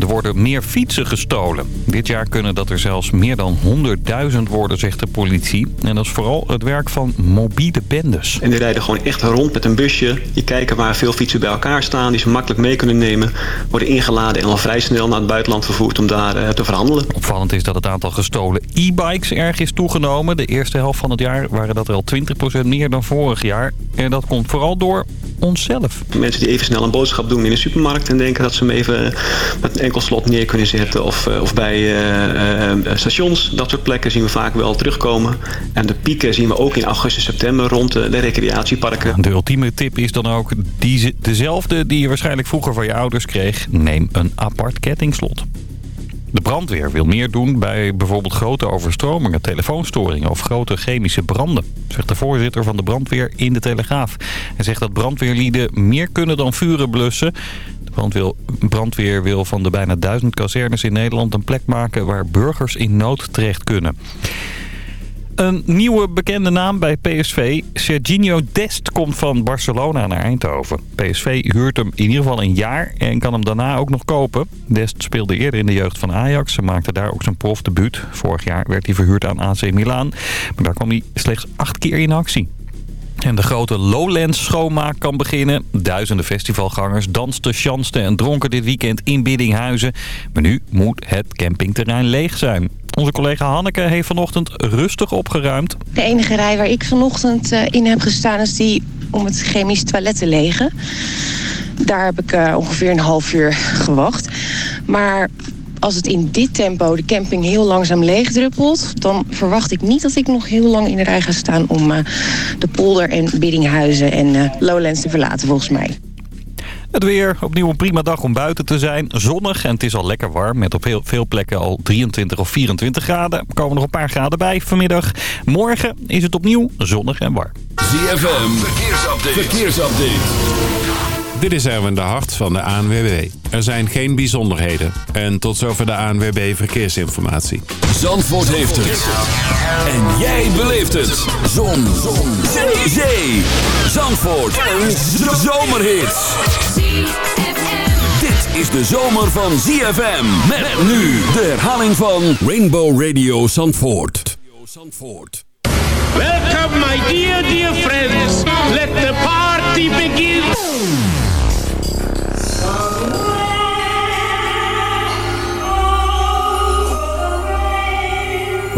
Er worden meer fietsen gestolen. Dit jaar kunnen dat er zelfs meer dan 100.000 worden, zegt de politie. En dat is vooral het werk van mobiele bendes. En die rijden gewoon echt rond met een busje. Die kijken waar veel fietsen bij elkaar staan, die ze makkelijk mee kunnen nemen. Worden ingeladen en al vrij snel naar het buitenland vervoerd om daar eh, te verhandelen. Opvallend is dat het aantal gestolen e-bikes erg is toegenomen. De eerste helft van het jaar waren dat er al 20% meer dan vorig jaar. En dat komt vooral door onszelf. Mensen die even snel een boodschap doen in de supermarkt en denken dat ze hem even met een enkel slot neer kunnen zetten. Of, eh, of bij uh, uh, stations, dat soort plekken zien we vaak wel terugkomen. En de pieken zien we ook in augustus, september rond de recreatieparken. De ultieme tip is dan ook die, dezelfde die je waarschijnlijk vroeger van je ouders kreeg. Neem een apart kettingslot. De brandweer wil meer doen bij bijvoorbeeld grote overstromingen, telefoonstoringen of grote chemische branden. Zegt de voorzitter van de brandweer in de Telegraaf. Hij zegt dat brandweerlieden meer kunnen dan vuren blussen. De brandweer wil van de bijna duizend kazernes in Nederland een plek maken waar burgers in nood terecht kunnen. Een nieuwe bekende naam bij PSV. Serginho Dest komt van Barcelona naar Eindhoven. PSV huurt hem in ieder geval een jaar en kan hem daarna ook nog kopen. Dest speelde eerder in de jeugd van Ajax. Ze maakte daar ook zijn profdebuut. Vorig jaar werd hij verhuurd aan AC Milan. Maar daar kwam hij slechts acht keer in actie. En de grote Lowlands schoonmaak kan beginnen. Duizenden festivalgangers dansten, chansten en dronken dit weekend in Biddinghuizen. Maar nu moet het campingterrein leeg zijn. Onze collega Hanneke heeft vanochtend rustig opgeruimd. De enige rij waar ik vanochtend eh, in heb gestaan is die om het chemisch toilet te legen. Daar heb ik eh, ongeveer een half uur gewacht. Maar als het in dit tempo de camping heel langzaam leegdruppelt... dan verwacht ik niet dat ik nog heel lang in de rij ga staan... om uh, de polder en Biddinghuizen en uh, Lowlands te verlaten volgens mij. Het weer, opnieuw een prima dag om buiten te zijn. Zonnig en het is al lekker warm. Met op heel veel plekken al 23 of 24 graden. Er komen nog een paar graden bij vanmiddag. Morgen is het opnieuw zonnig en warm. ZFM, verkeersupdate. verkeersupdate. Dit is Erwin de Hart van de ANWB. Er zijn geen bijzonderheden. En tot zover de ANWB Verkeersinformatie. Zandvoort heeft het. En jij beleeft het. Zon. Zon. Zee. Zee. Zandvoort. Een zomerhit. Dit is de zomer van ZFM. Met nu de herhaling van Rainbow Radio Zandvoort. Zandvoort. Welcome my dear, dear friends. Let the party begin.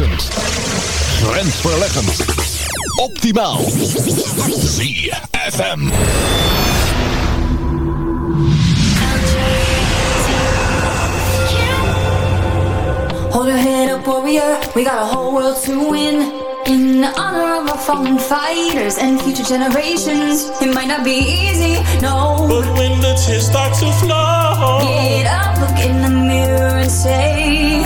Verfrissend. Grensverleggend. Optimaal. ZFM. Hold your head up, warrior. We got a whole world to win. In honor of our fallen fighters and future generations, it might not be easy, no. But when the tears start to flow, get up, look in the mirror and say.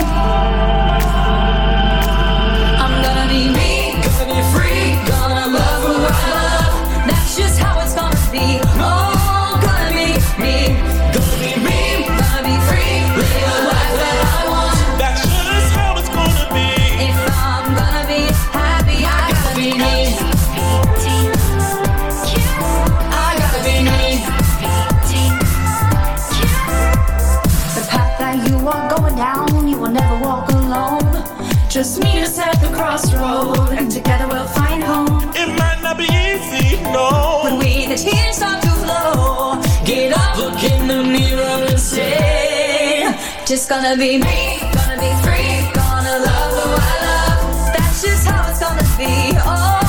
Just gonna be me, gonna be free, gonna love who I love. That's just how it's gonna be. Oh,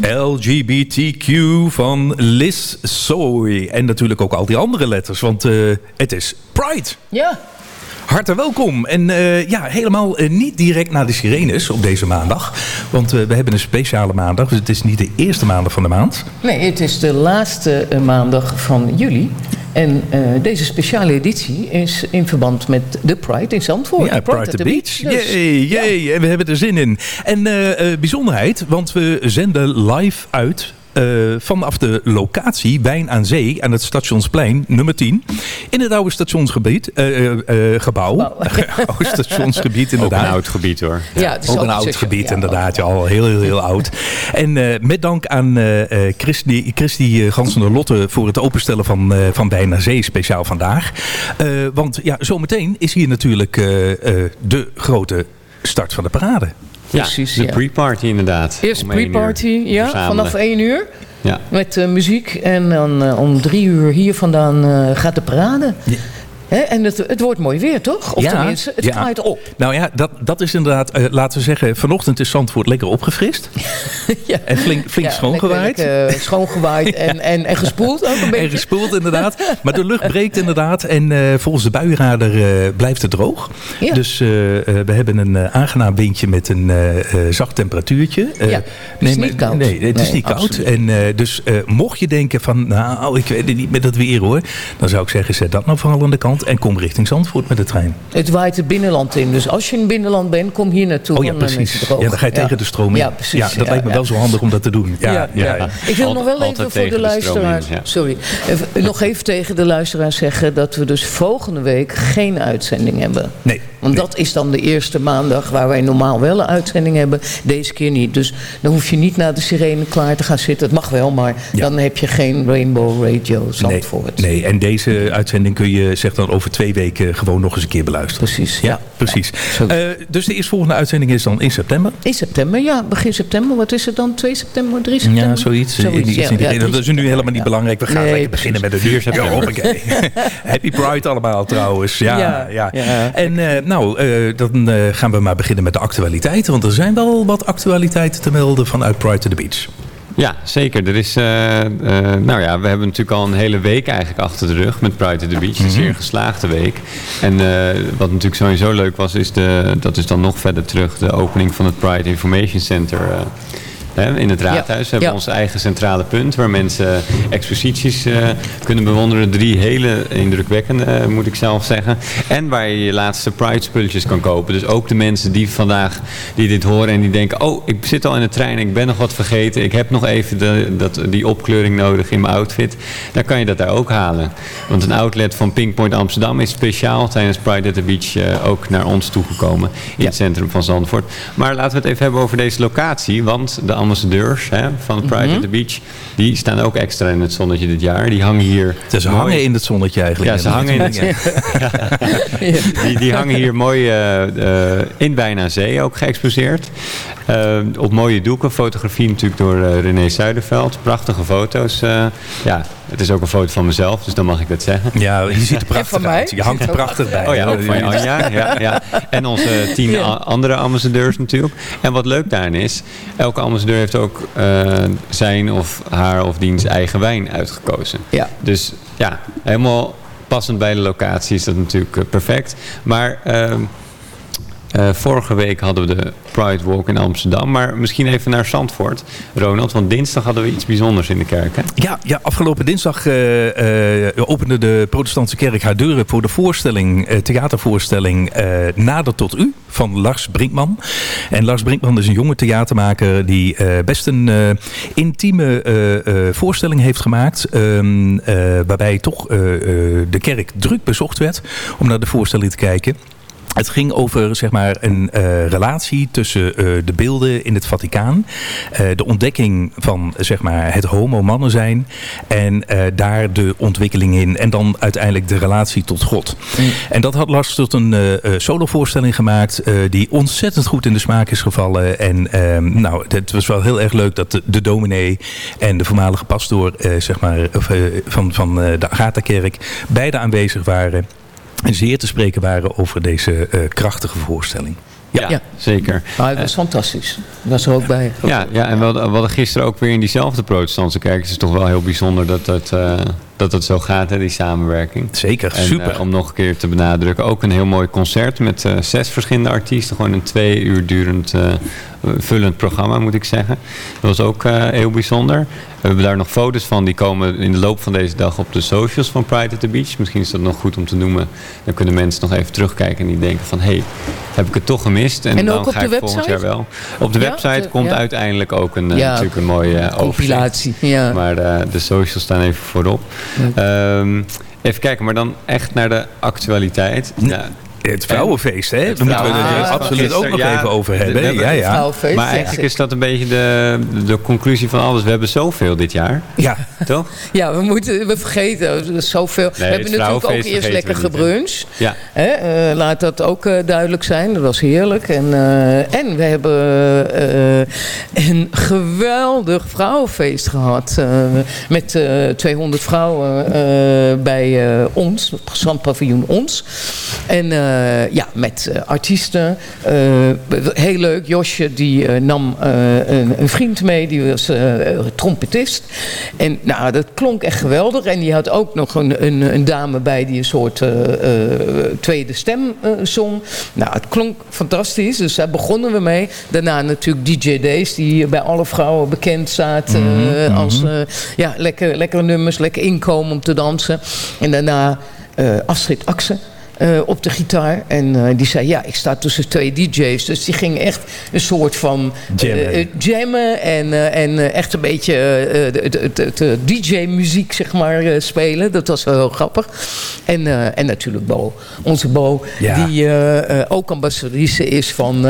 LGBTQ van Liz Soy. En natuurlijk ook al die andere letters, want eh, het is Pride. Ja. Hartelijk welkom. En eh, ja, helemaal eh, niet direct naar de sirenes op deze maandag. Want eh, we hebben een speciale maandag, dus het is niet de eerste maandag van de maand. Nee, het is de laatste maandag van juli. En deze speciale editie is in verband met de Pride in Zandvoort. Ja, Pride at the Beach. Dus, Jee, jee. En we hebben er zin in. En bijzonderheid, want we zenden live uit... eh, vanaf de locatie Wijn aan Zee aan het Stationsplein nummer 10. In het oude stationsgebied, eh, eh, gebouw. oude stationsgebied inderdaad. Ook een oud gebied hoor. Ja, het is ook een oud gebied ja. inderdaad. Ja, al heel, heel, heel oud. En eh, met dank aan eh eh, Christy, Christy Gansen de Lotte voor het openstellen van, eh van Wijn aan Zee speciaal vandaag. Eh, want ja, zometeen is hier natuurlijk eh, eh, de grote start van de parade. Precies, de ja. pre-party inderdaad. Eerst Om één uur pre-party, ja, vanaf 1 uur. Ja. Met eh, muziek. En dan eh, om drie uur hier vandaan eh, gaat de parade. En het, het wordt mooi weer, toch? Of tenminste, het ja. kraait op. Nou ja, dat, dat is inderdaad, eh, laten we zeggen, vanochtend is Zandvoort lekker opgefrist. En flink, flink Ja, schoongewaaid. lekker, eh, schoongewaaid en, en, en gespoeld ook een beetje. En gespoeld inderdaad. Maar de lucht breekt inderdaad. En eh, volgens de buienrader blijft het droog. Ja. Dus we hebben een aangenaam windje met een zacht temperatuurtje. Ja, het is maar- niet koud. Nee, het is Nee, niet koud. En dus mocht je denken van, nou, ik weet het niet met dat weer hoor. Dan zou ik zeggen, zet dat nou vooral aan de kant. En kom richting Zandvoort met de trein. Het waait het binnenland in. Dus als je in het binnenland bent, kom hier naartoe. Oh ja, dan, eh, precies. Ja, dan ga je tegen de stroom in. Ja, precies. Ja, dat lijkt me ja. wel zo handig om dat te doen. Ja, ja, Ja, ja. Ik wil nog wel even voor tegen de de in, luisteraars. ja. Sorry. Even- nog even tegen de luisteraars zeggen dat we dus volgende week geen uitzending hebben. Nee. Want dat is dan de eerste maandag waar wij normaal wel een uitzending hebben. Deze keer niet. Dus dan hoef je niet naar de sirene klaar te gaan zitten. Het mag wel, maar dan heb je geen Rainbow Radio Zandvoort. Nee, nee, en deze uitzending kun je zeg dan over twee weken gewoon nog eens een keer beluisteren. Precies. Ja, precies. Eh, dus de eerstvolgende uitzending is dan in september. In september, ja. Begin september. Wat is het dan? 2 september, 3 september? Ja, zoiets. Zoiets, in die- dat is nu helemaal niet belangrijk. We gaan Nee, lekker beginnen met de 4 september. hoppakee. Happy Pride allemaal trouwens. Ja, ja. Ja, ja. En eh, nou, eh, dan eh, gaan we maar beginnen met de actualiteiten. Want er zijn wel wat actualiteiten te melden vanuit Pride to the Beach. Ja, zeker. Er is, eh, nou ja, we hebben natuurlijk al een hele week eigenlijk achter de rug met Pride at the Beach. Een Mhm. zeer geslaagde week. En wat natuurlijk sowieso leuk was, is de, dat is dan nog verder terug, de opening van het Pride Information Center. Eh, in het raadhuis. We hebben ja. ons eigen centrale punt waar mensen exposities eh, kunnen bewonderen. Drie hele indrukwekkende, eh, moet ik zelf zeggen. En waar je je laatste Pride spulletjes kan kopen. Dus ook de mensen die vandaag die dit horen en die denken... oh, ik zit al in de trein, ik ben nog wat vergeten. Ik heb nog even de, dat, die opkleuring nodig in mijn outfit. Dan kan je dat daar ook halen. Want een outlet van Pinkpoint Amsterdam is speciaal tijdens Pride at the Beach eh, ook naar ons toegekomen. In het centrum van Zandvoort. Maar laten we het even hebben over deze locatie. Want de ambassadeurs hè, van Pride Mhm. at the Beach... die staan ook extra in het zonnetje dit jaar. Die hangen hier... Dus ze mooi- hangen in het zonnetje eigenlijk. Ja, ze hangen in het... die, die hangen hier mooi eh, eh, in bijna zee ook geëxposeerd. Eh, op mooie doeken. Fotografie natuurlijk door René Zuiderveld. Prachtige foto's. eh. ja, het is ook een foto van mezelf, dus dan mag ik dat zeggen. Ja, je ziet er van prachtig mij? uit. Je hangt er prachtig bij. Oh ja, ook van Anja. Ja, ja. En onze tien Ja. andere ambassadeurs natuurlijk. En wat leuk daarin is, elke ambassadeur heeft ook eh, zijn of haar of diens eigen wijn uitgekozen. Ja. Dus ja, helemaal passend bij de locatie is dat natuurlijk eh, perfect. Maar ehm, eh, vorige week hadden we de Pride Walk in Amsterdam. Maar misschien even naar Zandvoort, Ronald. Want dinsdag hadden we iets bijzonders in de kerk. Hè? Ja, ja, afgelopen dinsdag eh, opende de protestantse kerk haar deuren voor de voorstelling, theatervoorstelling Nader tot u van Lars Brinkman. En Lars Brinkman is een jonge theatermaker die best een intieme voorstelling heeft gemaakt. ehm, eh, waarbij toch de kerk druk bezocht werd om naar de voorstelling te kijken. Het ging over zeg maar, een eh, relatie tussen eh, de beelden in het Vaticaan. eh, de ontdekking van zeg maar, het homo-mannen zijn. En daar de ontwikkeling in. En dan uiteindelijk de relatie tot God. En dat had Lars tot een solovoorstelling gemaakt. die ontzettend goed in de smaak is gevallen. En ehm, nou, het was wel heel erg leuk dat de, de dominee en de voormalige pastoor zeg maar, van, van de Agatha-kerk beide aanwezig waren en zeer te spreken waren over deze eh, krachtige voorstelling. Ja, zeker. Maar het was fantastisch. Ik was er ook bij. Ja, ja en we hadden, we hadden gisteren ook weer in diezelfde protestantse kerk. Het is toch wel heel bijzonder dat dat, eh, dat, het zo gaat, hè, die samenwerking. Zeker, En, super. eh, om nog een keer te benadrukken, ook een heel mooi concert met eh, zes verschillende artiesten. Gewoon een twee uur durend eh, vullend programma, moet ik zeggen. Dat was ook eh, heel bijzonder. We hebben daar nog foto's van, die komen in de loop van deze dag op de socials van Pride at the Beach. Misschien is dat nog goed om te noemen. Dan kunnen mensen nog even terugkijken en die denken van, hé, hey, heb ik het toch gemist? En, En dan ga de ik volgend jaar wel. Op de Ja, website de- komt ja. uiteindelijk ook een, eh, Ja, natuurlijk een mooie eh, overzicht. compilatie, ja. Maar eh, de socials staan even voorop. Ehm, even kijken, maar dan echt naar de actualiteit. Ja. Het vrouwenfeest, hè? Het Daar moeten we het er absoluut ook nog ja. even over hebben. hebben Ja, ja. Maar ja. eigenlijk is dat een beetje de, de conclusie van alles. We hebben zoveel dit jaar. Ja. Toch? Ja, we, moeten, we vergeten er zoveel. we hebben natuurlijk ook eerst lekker gebruncht. Ja. Hè, eh, laat dat ook eh, duidelijk zijn. Dat was heerlijk. En, eh, en we hebben eh, een geweldig vrouwenfeest gehad. eh, met eh 200 vrouwen eh, bij eh, ons, het strandpaviljoen Ons. En ja, met eh, artiesten. Eh, heel leuk. Josje die eh, nam eh, een, een vriend mee. Die was eh, trompetist. En nou, dat klonk echt geweldig. En die had ook nog een, een, een dame bij die een soort eh, eh, tweede stem eh, zong. Nou, het klonk fantastisch. Dus daar begonnen we mee. Daarna natuurlijk DJ Days, die bij alle vrouwen bekend staat. eh, Als eh, ja, lekker, lekkere nummers, lekker inkomen om te dansen. En daarna eh, Astrid Akse. Eh, op de gitaar. En eh, die zei, ja, ik sta tussen twee DJ's. Dus die ging echt een soort van Jammen. eh, jammen en, en echt een beetje de, de, de, de DJ-muziek zeg maar spelen. Dat was wel heel grappig. En, en natuurlijk Bo, onze Bo, Ja. die ook ambassadrice is van,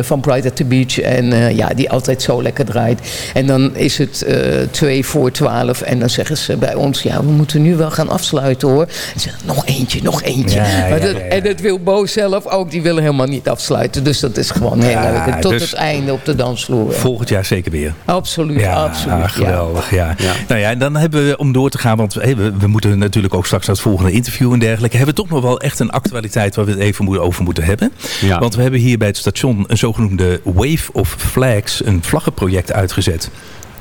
van Pride at the Beach. En ja, die altijd zo lekker draait. En dan is het twee voor twaalf en dan zeggen ze bij ons, ja, we moeten nu wel gaan afsluiten hoor. En ze zeggen, nog eentje, nog eentje. Ja, ja, Maar dat- ja, ja. En dat wil Bo zelf ook, die willen helemaal niet afsluiten. Dus dat is gewoon heel Ja, leuk. En tot dus- het einde op de dansvloer. Volgend jaar zeker weer. Absoluut, Ja, absoluut. geweldig. Ja. Ja. Nou ja, en dan hebben we, om door te gaan, want hey, we, we moeten natuurlijk ook straks naar het volgende interview en dergelijke, hebben we toch nog wel echt een actualiteit waar we het even moeten- over moeten hebben. Ja. Want we hebben hier bij het station een zogenoemde Wave of Flags, een vlaggenproject uitgezet.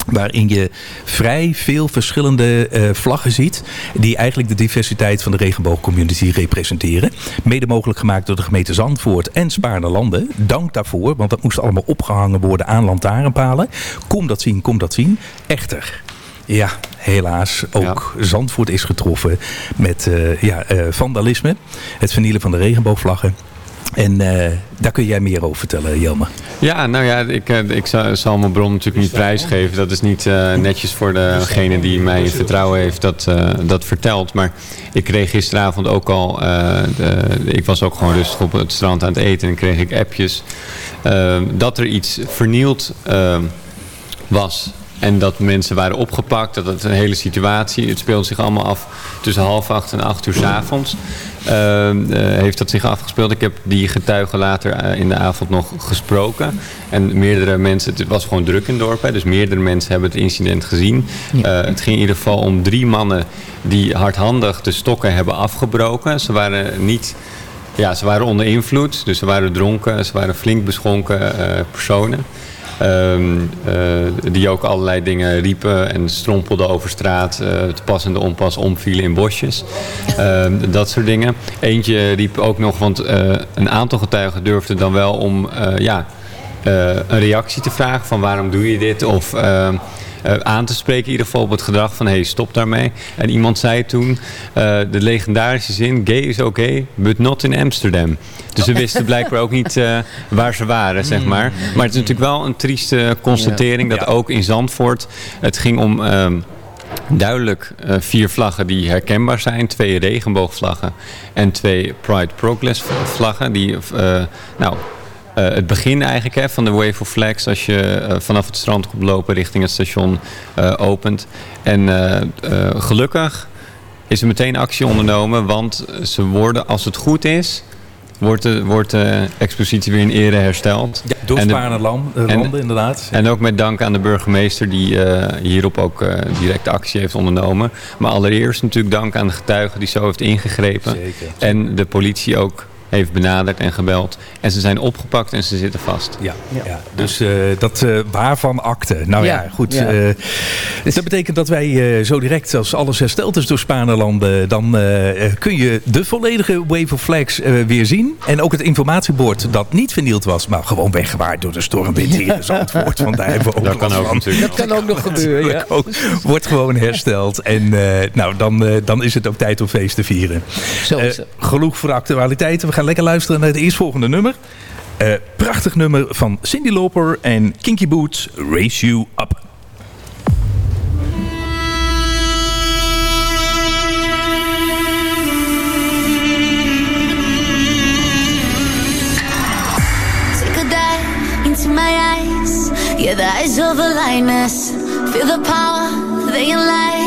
Waarin je vrij veel verschillende eh, vlaggen ziet. Die eigenlijk de diversiteit van de regenboogcommunity representeren. Mede mogelijk gemaakt door de gemeente Zandvoort en Spaarne Landen. Dank daarvoor, want dat moest allemaal opgehangen worden aan lantaarnpalen. Kom dat zien, kom dat zien. Echter, ja, helaas. Ook Zandvoort is getroffen met eh, ja, eh, vandalisme. Het vernielen van de regenboogvlaggen. En eh, daar kun jij meer over vertellen, Jelme. Ja, nou ja, ik, eh, ik zal, mijn bron natuurlijk niet prijsgeven. Dat is niet eh, netjes voor degene die mij in vertrouwen heeft dat, dat verteld. Maar ik kreeg gisteravond ook al, de, ik was ook gewoon rustig op het strand aan het eten en kreeg ik appjes. dat er iets vernield was. En dat mensen waren opgepakt, dat het een hele situatie, het speelt zich allemaal af tussen half acht en acht uur s avonds. Eh, eh, heeft dat zich afgespeeld. Ik heb die getuigen later eh, in de avond nog gesproken. En meerdere mensen, het was gewoon druk in het dorp, hè, dus meerdere mensen hebben het incident gezien. Eh, het ging in ieder geval om drie mannen die hardhandig de stokken hebben afgebroken. Ze waren niet... Ja, ze waren onder invloed, dus ze waren dronken, ze waren flink beschonken personen. Ehm, eh, die ook allerlei dingen riepen en strompelden over straat. eh te pas en de onpas omvielen in bosjes. Ehm, dat soort dingen. Eentje riep ook nog, want eh, een aantal getuigen durfden dan wel om ja, een reactie te vragen van waarom doe je dit? Of ehm, eh, aan te spreken in ieder geval op het gedrag van hey, stop daarmee. En iemand zei toen eh, de legendarische zin gay is oké, but not in Amsterdam. Dus ze wisten blijkbaar ook niet eh, waar ze waren, zeg maar. Maar het is natuurlijk wel een trieste constatering dat ook in Zandvoort het ging om... ehm, duidelijk vier vlaggen die herkenbaar zijn. Twee regenboogvlaggen en twee Pride Progress vlaggen. Die, nou, eh, het begin eigenlijk hè, van de Wave of Flags als je eh, vanaf het strand komt lopen richting het station eh, opent. En gelukkig is er meteen actie ondernomen, want ze worden, als het goed is, wordt de, wordt de expositie weer in ere hersteld. Ja, door Spaarne en- Landen, inderdaad. en ook met dank aan de burgemeester die hierop ook direct actie heeft ondernomen. Maar allereerst natuurlijk dank aan de getuigen die zo heeft ingegrepen. Zeker. En de politie ook heeft benaderd en gebeld. En ze zijn opgepakt en ze zitten vast. Ja, ja. dus eh, dat uh, waarvan akte. Nou ja, Ja, goed. ja. eh, dat betekent dat wij eh, zo direct, als alles hersteld is door Spaanlanden, dan eh, eh, kun je de volledige Wave of Flags eh, weer zien. En ook het informatiebord dat niet vernield was, maar gewoon weggewaaid door de stormwind hier in Zandvoort. Want daar hebben we ook Dat kan ook. Dat kan ook nog gebeuren, ja. Ook, wordt gewoon hersteld. En eh, nou, dan, eh, dan is het ook tijd om feest te vieren. Zo is Eh, genoeg voor actualiteiten. We gaan lekker luisteren naar het eerstvolgende nummer. Eh, prachtig nummer van Cindy Lauper en Kinky Boots, Race You Up. My eyes. Yeah, the eyes of a lioness. Feel the power, they can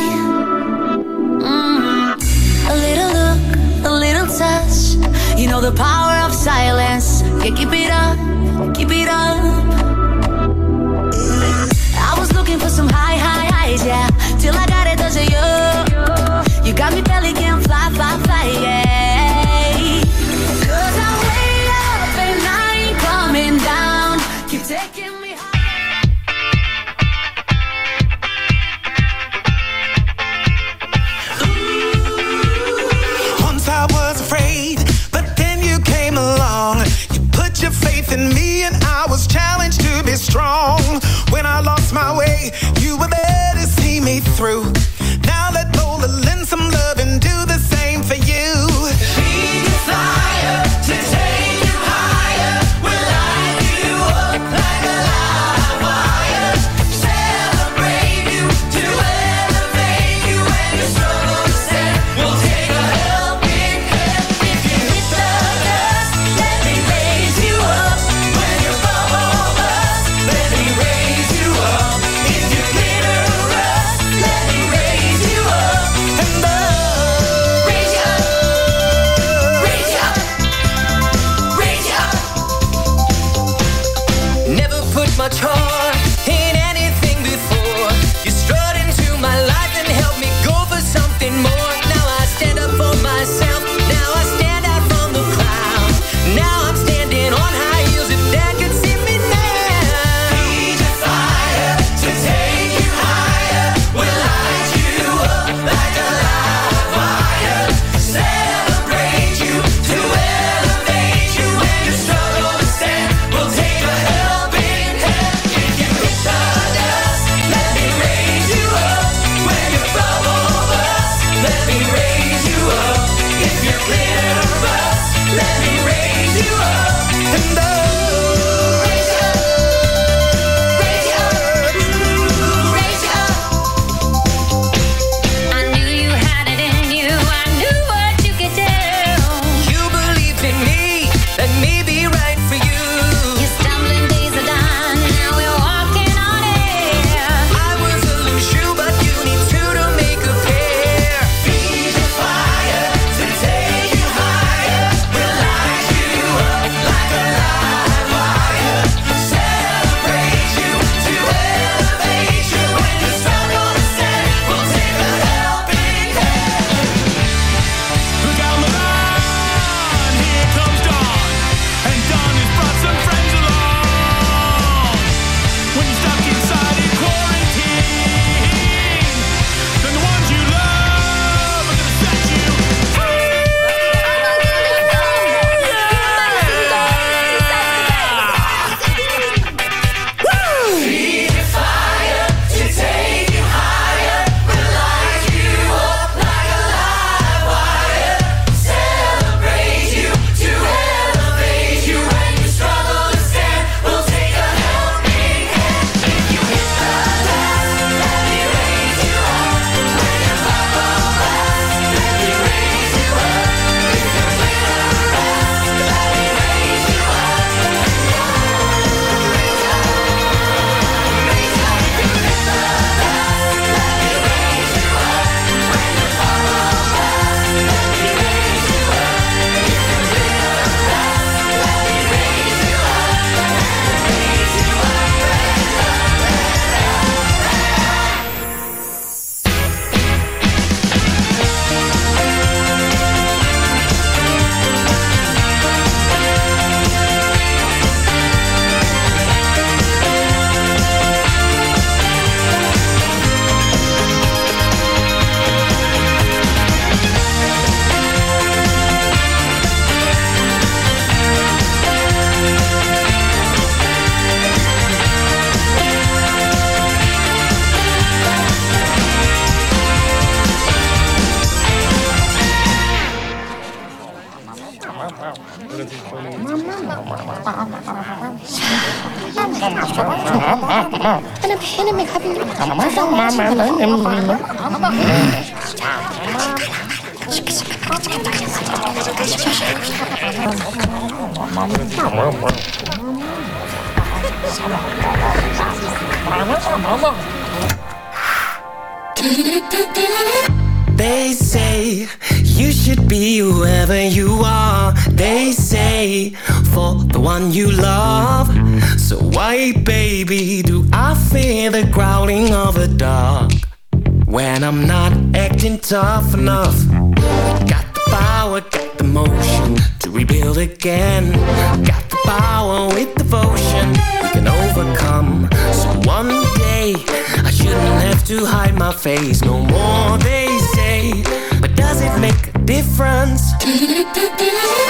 You know the power of silence. They say you should be whoever you are. They say for the one you love. So why, baby, do I fear the growling of a dog when I'm not acting tough enough? Got the power, got the motion to rebuild again. Got the power with devotion we can overcome. So one day I shouldn't have to hide my face no more. They say, but does it make a difference?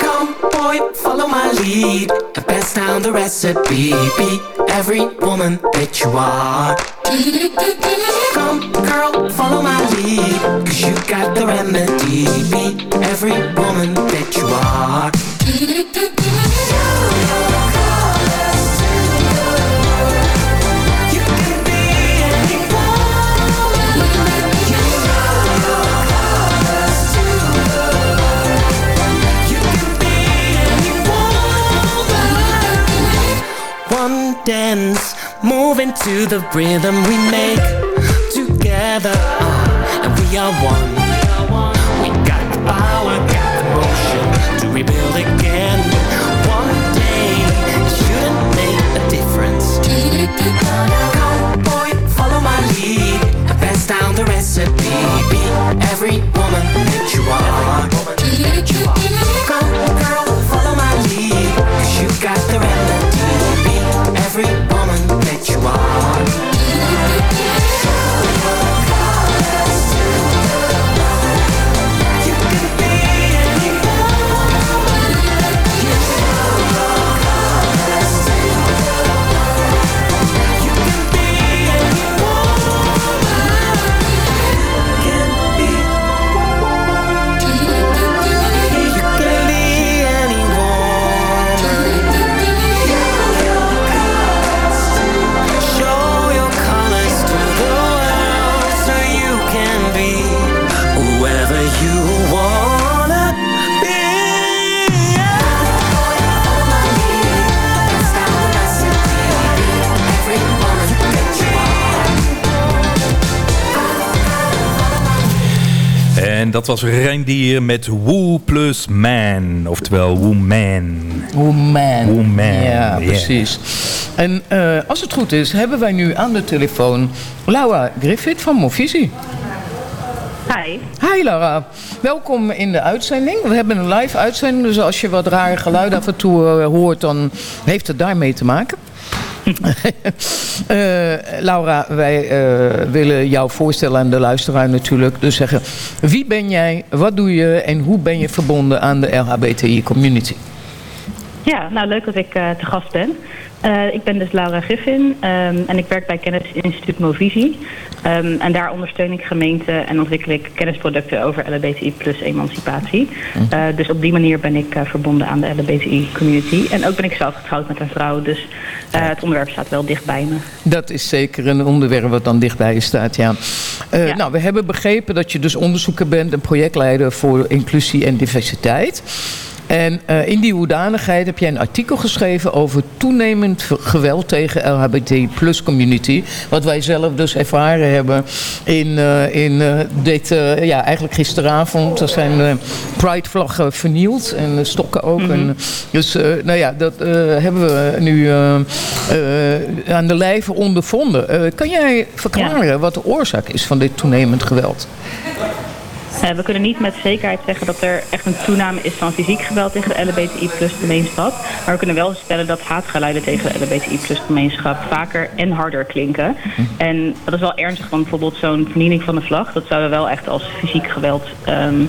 Boy, follow my lead and pass down the recipe. Be every woman that you are. Come, girl, follow my lead, cause you got the remedy. Be every woman that you are. Dance, moving to the rhythm we make together, uh, and we are one. We got the power, got the motion to rebuild again. En dat was Reindier met Woo plus Man. Oftewel Woman. Woman. Woman. Ja, yeah. precies. En eh, als het goed is, hebben wij nu aan de telefoon Laura Griffith van Movisie. Hi. Hi Laura, welkom in de uitzending. We hebben een live uitzending, dus als je wat rare geluiden af en toe eh, hoort, dan heeft het daarmee te maken. Eh, Laura, wij eh, willen jou voorstellen aan de luisteraar natuurlijk. Dus zeggen, wie ben jij, wat doe je en hoe ben je verbonden aan de LHBTI-community? Ja, nou leuk dat ik eh, te gast ben. Eh, ik ben dus Laura Griffin ehm, en ik werk bij Kennisinstituut Movisie. Ehm, en daar ondersteun ik gemeenten en ontwikkel ik kennisproducten over LHBTI plus emancipatie. Eh, dus op die manier ben ik eh, verbonden aan de LHBTI community. En ook ben ik zelf getrouwd met een vrouw, dus het onderwerp staat wel dicht bij me. Dat is zeker een onderwerp wat dan dichtbij je staat, ja. Eh, Nou, we hebben begrepen dat je dus onderzoeker bent en projectleider voor inclusie en diversiteit. En eh, in die hoedanigheid heb jij een artikel geschreven over toenemend geweld tegen LHBT plus community. Wat wij zelf dus ervaren hebben in, eh, in eh, dit, ja, eigenlijk gisteravond. Er zijn eh, Pride-vlaggen vernield en stokken ook. En, dus nou ja, dat hebben we nu aan de lijve ondervonden. Kan jij verklaren wat de oorzaak is van dit toenemend geweld? Eh, we kunnen niet met zekerheid zeggen dat er echt een toename is van fysiek geweld tegen de LHBTI plus gemeenschap. Maar we kunnen wel stellen dat haatgeluiden tegen de LHBTI plus gemeenschap vaker en harder klinken. En dat is wel ernstig, want bijvoorbeeld zo'n vernieling van de vlag, dat zouden we wel echt als fysiek geweld ehm,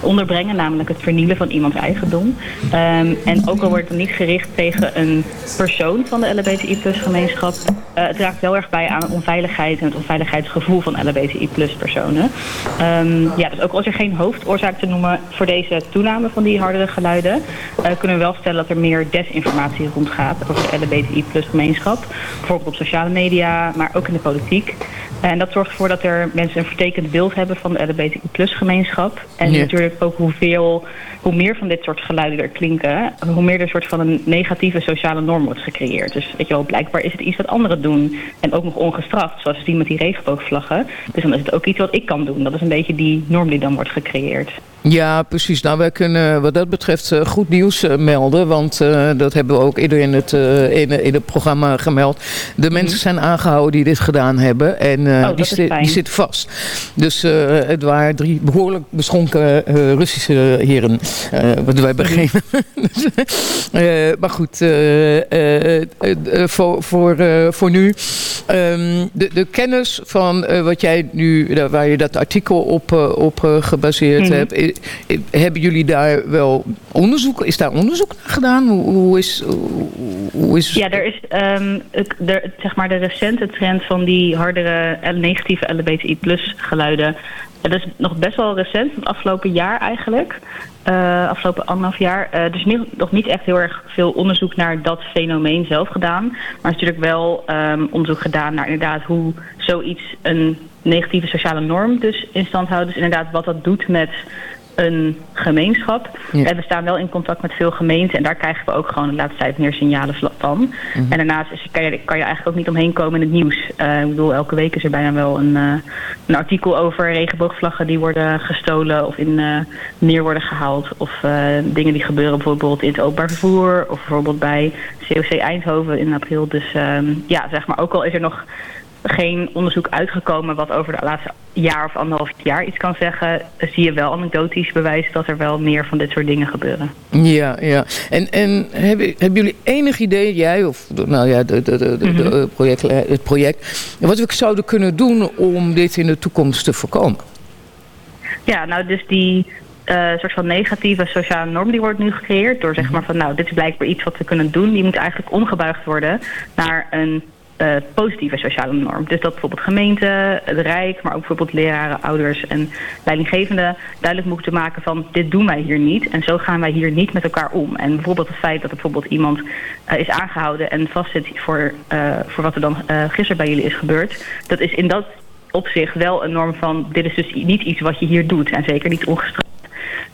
onderbrengen, namelijk het vernielen van iemands eigendom. Ehm, en ook al wordt het niet gericht tegen een persoon van de LBTI gemeenschap, eh, het draagt wel erg bij aan onveiligheid en het onveiligheidsgevoel van LBTI personen. Ehm, ja, dus ook als er geen hoofdoorzaak te noemen voor deze toename van die hardere geluiden, eh, kunnen we wel stellen dat er meer desinformatie rondgaat over de LBTI gemeenschap. Bijvoorbeeld op sociale media, maar ook in de politiek. En dat zorgt ervoor dat er mensen een vertekend beeld hebben van de LBTI gemeenschap. En natuurlijk ook hoeveel, hoe meer van dit soort geluiden er klinken, hoe meer er een soort van een negatieve sociale norm wordt gecreëerd. Dus weet je wel, blijkbaar is het iets wat anderen doen en ook nog ongestraft, zoals die met die regenboogvlaggen. Dus dan is het ook iets wat ik kan doen. Dat is een beetje die norm die dan wordt gecreëerd. Ja, precies. Nou, wij kunnen wat dat betreft eh, goed nieuws eh, melden. Want eh, dat hebben we ook eerder in het, in, in het programma gemeld. De mensen zijn aangehouden die dit gedaan hebben. En Mhm. dat die, zi- zitten vast. Dus het waren drie behoorlijk beschonken Russische heren. wat wij begrepen. Dus, eh, maar goed, voor, voor, voor nu. ehm, de, de kennis van wat jij nu, waar je dat artikel op, op gebaseerd Mhm. hebt. Eh, eh, hebben jullie daar wel onderzoek? Is daar onderzoek naar gedaan? Hoe, is, hoe, hoe is Ja, er is ik- er, zeg maar de recente trend van die hardere negatieve LBTI geluiden. Dat is nog best wel recent, het afgelopen jaar eigenlijk. Eh, afgelopen anderhalf jaar. Eh, er is nu nog niet echt heel erg veel onderzoek naar dat fenomeen zelf gedaan. Maar natuurlijk wel ehm, onderzoek gedaan naar inderdaad hoe zoiets een negatieve sociale norm dus in stand houdt. Dus inderdaad wat dat doet met een gemeenschap. Ja. En we staan wel in contact met veel gemeenten en daar krijgen we ook gewoon de laatste tijd meer signalen van. Mhm. En daarnaast is, kan, je, kan je eigenlijk ook niet omheen komen in het nieuws. Eh, ik bedoel, elke week is er bijna wel een, eh, een artikel over regenboogvlaggen die worden gestolen of in eh, neer worden gehaald. Of eh, dingen die gebeuren bijvoorbeeld in het openbaar vervoer of bijvoorbeeld bij COC Eindhoven in april. Dus ehm, ja, zeg maar, ook al is er nog geen onderzoek uitgekomen wat over de laatste jaar of anderhalf jaar iets kan zeggen, zie je wel anekdotisch bewijs dat er wel meer van dit soort dingen gebeuren. Ja, ja. En, en hebben, hebben jullie enig idee, jij of nou ja, de, de, de, Mhm. project, het project, wat we zouden kunnen doen om dit in de toekomst te voorkomen? Ja, nou dus die eh, soort van negatieve sociale norm die wordt nu gecreëerd door zeg maar van nou dit is blijkbaar iets wat we kunnen doen, die moet eigenlijk omgebuigd worden naar een eh, positieve sociale norm. Dus dat bijvoorbeeld gemeenten, het Rijk, maar ook bijvoorbeeld leraren, ouders en leidinggevenden duidelijk moeten maken van dit doen wij hier niet en zo gaan wij hier niet met elkaar om. En bijvoorbeeld het feit dat er bijvoorbeeld iemand eh, is aangehouden en vastzit voor, eh, voor wat er dan gisteren bij jullie is gebeurd, dat is in dat opzicht wel een norm van dit is dus niet iets wat je hier doet en zeker niet ongestraft.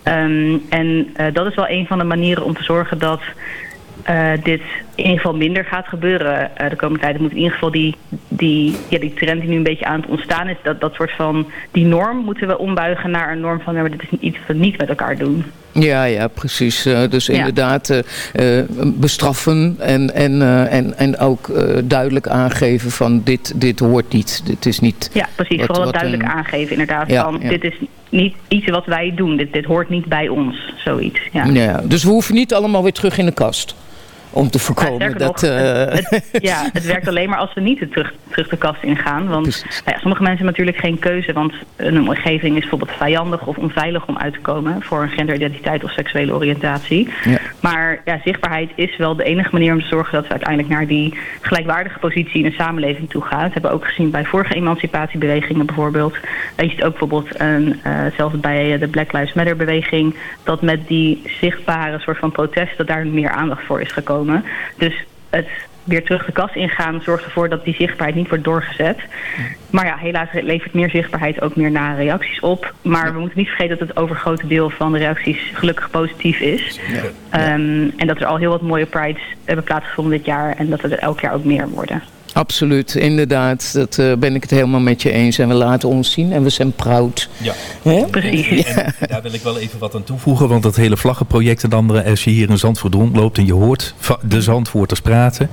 Ehm, en dat is wel een van de manieren om te zorgen dat dit in ieder geval minder gaat gebeuren eh, de komende tijd. Moet in ieder geval die, die, ja, die trend die nu een beetje aan het ontstaan is, dat, dat soort van, die norm moeten we ombuigen naar een norm van, ja, maar dit is iets wat we niet met elkaar doen. Ja, ja, precies. Eh, dus Ja. inderdaad eh, eh, bestraffen en, en, eh, en, en ook eh, duidelijk aangeven van dit, dit hoort niet. Dit is niet... Ja, precies. wat- Vooral wat duidelijk een- aangeven inderdaad Ja, van, ja. dit is niet iets wat wij doen. Dit, dit hoort niet bij ons, zoiets. Ja. Ja. dus we hoeven niet allemaal weer terug in de kast. Om te voorkomen dat... nog, eh, het, ja, het werkt alleen maar als we niet terug, terug de kast ingaan. Want nou ja, sommige mensen hebben natuurlijk geen keuze. Want een omgeving is bijvoorbeeld vijandig of onveilig om uit te komen... voor een genderidentiteit of seksuele oriëntatie. Ja. Maar ja, zichtbaarheid is wel de enige manier om te zorgen... dat we uiteindelijk naar die gelijkwaardige positie in de samenleving toe gaan. Dat hebben we ook gezien bij vorige emancipatiebewegingen bijvoorbeeld. En je ziet ook bijvoorbeeld een, eh, zelfs bij de Black Lives Matter beweging... dat met die zichtbare soort van protest... dat daar meer aandacht voor is gekomen. Dus het weer terug de kast ingaan zorgt ervoor dat die zichtbaarheid niet wordt doorgezet. Maar ja, helaas levert meer zichtbaarheid ook meer nare reacties op. Maar we moeten niet vergeten dat het overgrote deel van de reacties gelukkig positief is. Ehm, en dat er al heel wat mooie prides hebben plaatsgevonden dit jaar. En dat er elk jaar ook meer worden. Absoluut, inderdaad. Dat eh, ben ik het helemaal met je eens. En we laten ons zien en we zijn proud. Ja. Precies. En daar wil ik wel even wat aan toevoegen, want dat hele vlaggenproject en andere, als je hier in Zandvoort rondloopt en je hoort de Zandvoorters praten,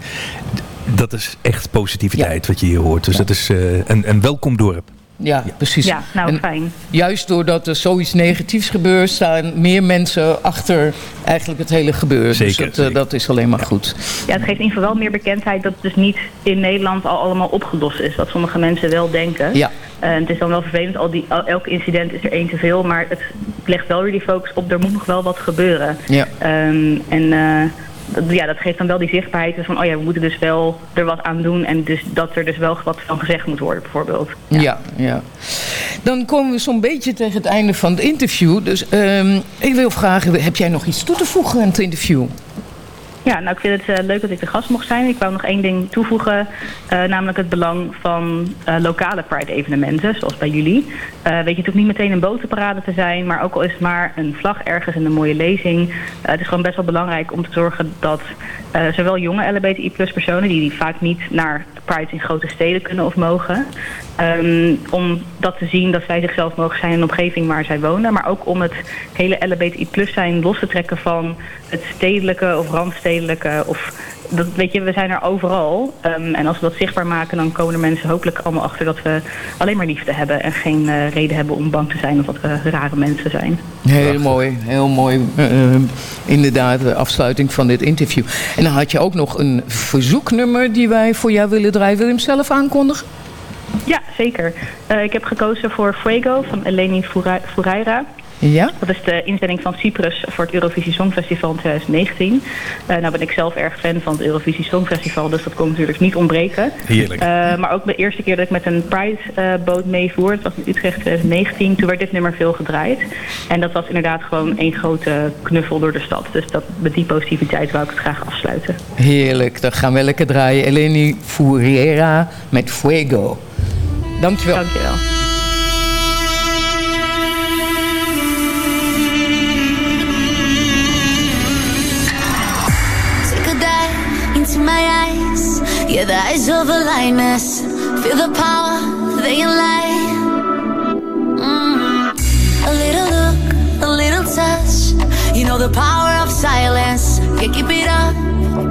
dat is echt positiviteit wat je hier hoort. Dus dat is eh, een, een welkom dorp. Ja, precies. Ja, nou En fijn. Juist doordat er zoiets negatiefs gebeurt, staan meer mensen achter eigenlijk het hele gebeuren. Zeker, dus dat, eh, zeker. dat is alleen maar goed. Ja, het geeft in ieder geval wel meer bekendheid dat het dus niet in Nederland al allemaal opgelost is. Wat sommige mensen wel denken. Ja. Eh, het is dan wel vervelend, al die, al- elk incident is er één te veel, maar het legt wel weer die focus op, er moet nog wel wat gebeuren. Ja. Ehm, en eh, ja, dat geeft dan wel die zichtbaarheid dus van, oh ja, we moeten dus wel er wat aan doen en dus dat er dus wel wat van gezegd moet worden bijvoorbeeld. Ja, ja. Dan komen we zo'n beetje tegen het einde van het interview. Dus ehm, ik wil vragen, heb jij nog iets toe te voegen aan het interview? Ja, nou ik vind het eh, leuk dat ik de gast mocht zijn. Ik wou nog één ding toevoegen, eh, namelijk het belang van eh, lokale Pride-evenementen, zoals bij jullie. Weet je, het hoeft niet meteen een botenparade te zijn, maar ook al is het maar een vlag ergens in een mooie lezing. het is gewoon best wel belangrijk om te zorgen dat zowel jonge LHBTI-plus personen, die, die vaak niet naar Pride in grote steden kunnen of mogen, ehm, om dat te zien dat zij zichzelf mogen zijn in een omgeving waar zij wonen, maar ook om het hele LHBTI-plus zijn los te trekken van het stedelijke of randstedelijke of dat, weet je, we zijn er overal. Ehm, en als we dat zichtbaar maken, dan komen er mensen hopelijk allemaal achter dat we alleen maar liefde hebben en geen eh, reden hebben om bang te zijn of dat we rare mensen zijn. Heel mooi, heel mooi. eh, eh, inderdaad, de afsluiting van dit interview. En dan had je ook nog een verzoeknummer die wij voor jou willen draaien. Wil je hem zelf aankondigen? Ja, zeker. Eh, ik heb gekozen voor Fuego van Eleni Furaira. Ja? Dat is de inzending van Cyprus voor het Eurovisie Songfestival in 2019. Eh, nou ben ik zelf erg fan van het Eurovisie Songfestival, dus dat kon natuurlijk niet ontbreken. Heerlijk. Eh, maar ook de eerste keer dat ik met een Pride-boot meevoer, dat was in Utrecht 2019, toen werd dit nummer veel gedraaid. En dat was inderdaad gewoon één grote knuffel door de stad. Dus dat, met die positiviteit wou ik het graag afsluiten. Heerlijk, dan gaan we lekker draaien. Eleni Furiera met Fuego. Dankjewel. Dankjewel. Yeah, the eyes of a lioness. Feel the power, they lie. Mm. A little look, a little touch. You know the power of silence. Yeah, keep it up,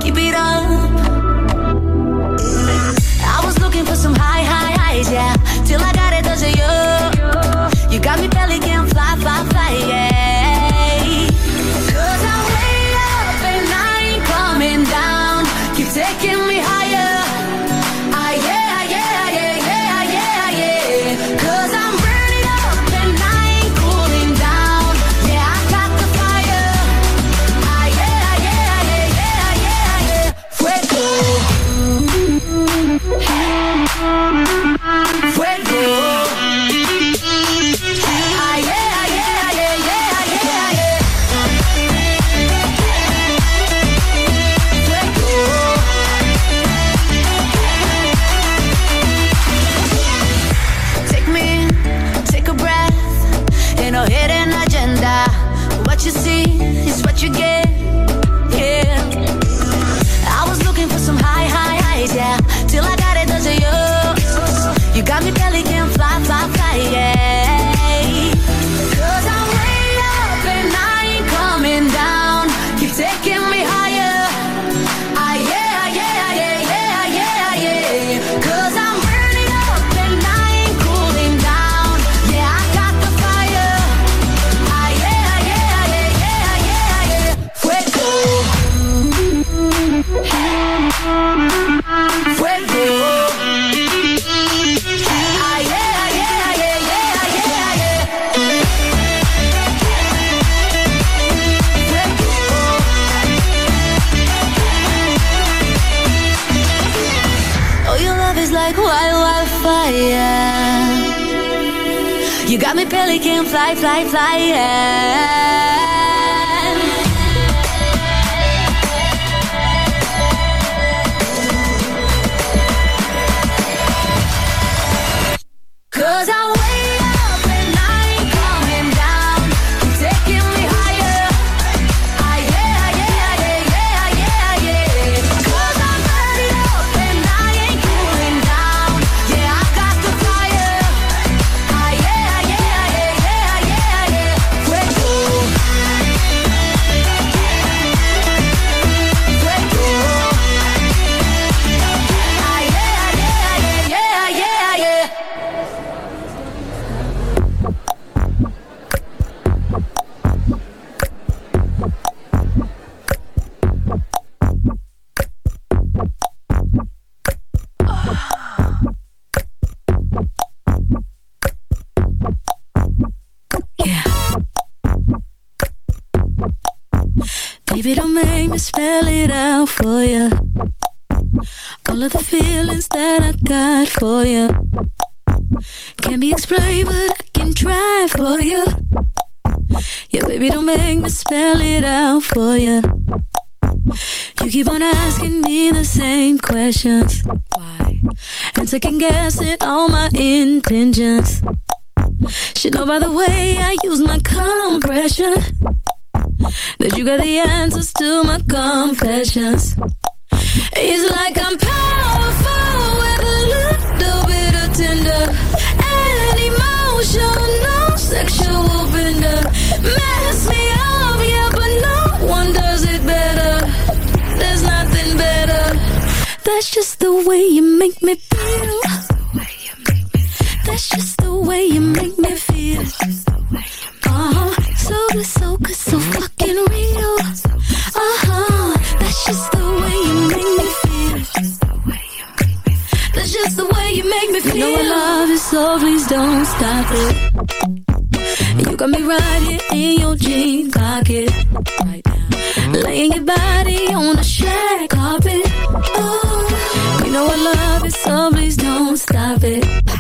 keep it up. I was looking for some high, high highs, yeah. Spell it out for you. All of the feelings that I got for you can't be explained, but I can try for you. Yeah, baby, don't make me spell it out for you. You keep on asking me the same questions. Why? And second guessing all my intentions. Should know by the way I use my compression that you got the answers to my confessions. It's like I'm powerful with a little bit of tender and emotional sexual bender. Mess me up, yeah, but no one does it better. There's nothing better. That's just the way you make me feel. That's just the way you make me feel. Uh-huh. So good, so good, so fucking real. Uh-huh. That's just the way you make me feel. That's just the way you make me feel. You know I love you, so please don't stop it. You got me right here in your jean pocket. Right now. Laying your body on the shag carpet. Oh, you know I love it, so please don't stop it.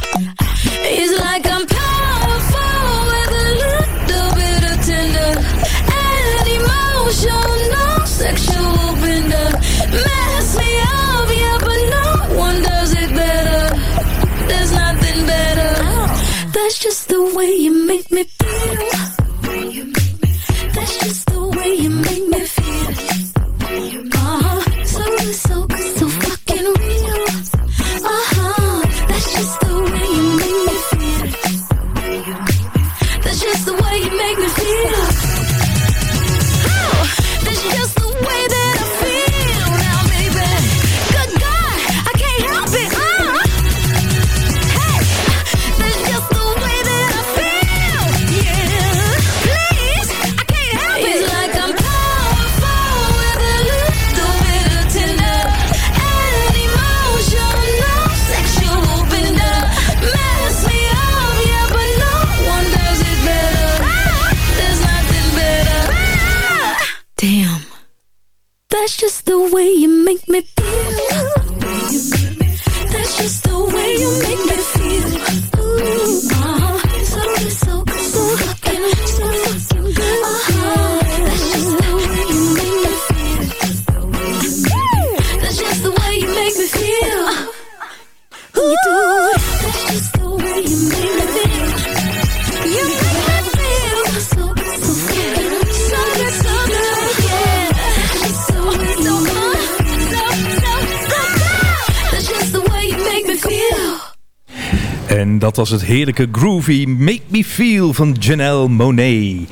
Dat was het heerlijke groovy Make Me Feel van Janelle Monet.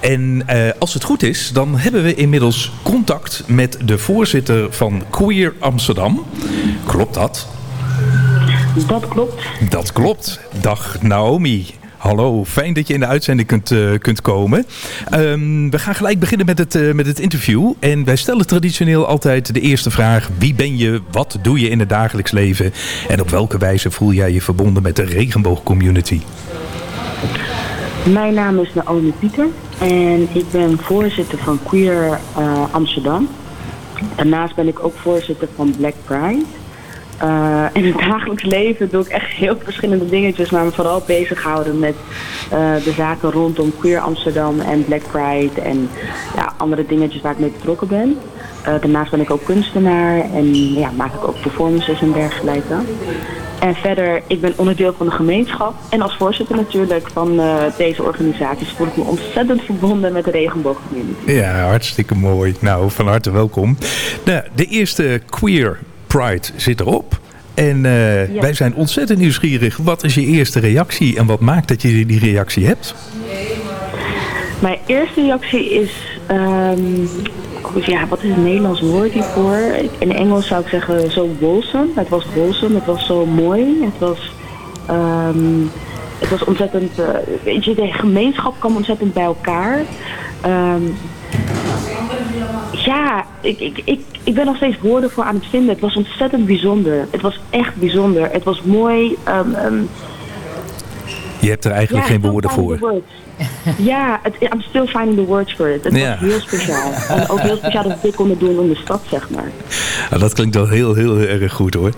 En eh, als het goed is, dan hebben we inmiddels contact met de voorzitter van Queer Amsterdam. Klopt dat? Dat klopt. Dat klopt. Dag Naomi. Hallo, fijn dat je in de uitzending kunt, eh, kunt komen. Ehm, we gaan gelijk beginnen met het, eh, met het interview. En wij stellen traditioneel altijd de eerste vraag. Wie ben je? Wat doe je in het dagelijks leven? En op welke wijze voel jij je verbonden met de regenboogcommunity? Mijn naam is Naomi Pieter en ik ben voorzitter van Queer eh, Amsterdam. Daarnaast ben ik ook voorzitter van Black Pride. Eh, in het dagelijks leven doe ik echt heel verschillende dingetjes, maar me vooral bezighouden met eh, de zaken rondom Queer Amsterdam en Black Pride en ja, andere dingetjes waar ik mee betrokken ben. Eh, daarnaast ben ik ook kunstenaar en ja, maak ik ook performances en dergelijke. En verder, ik ben onderdeel van de gemeenschap en als voorzitter natuurlijk van deze organisaties voel ik me ontzettend verbonden met de regenboogcommunity. Ja, hartstikke mooi. Nou, van harte welkom. Nou, de eerste Queer Pride zit erop. En eh, Ja. wij zijn ontzettend nieuwsgierig. Wat is je eerste reactie en wat maakt dat je die reactie hebt? Mijn eerste reactie is, ehm, ja, wat is het Nederlands woord hiervoor? In Engels zou ik zeggen zo wholesome. Het was wholesome, het was zo mooi. Het was, ehm, het was ontzettend, eh, weet je, de gemeenschap kwam ontzettend bij elkaar. Ehm, ja, ik, ik, ik, ik ben nog steeds woorden voor aan het vinden. Het was ontzettend bijzonder. Het was echt bijzonder. Het was mooi. ehm, ehm, Je hebt er eigenlijk Ja, geen woorden voor. words. Ja, het, I'm still finding the words for it. Het Ja. was heel speciaal. En ook heel speciaal dat we dit konden doen in de stad, zeg maar. Nou, dat klinkt wel heel, heel erg goed hoor.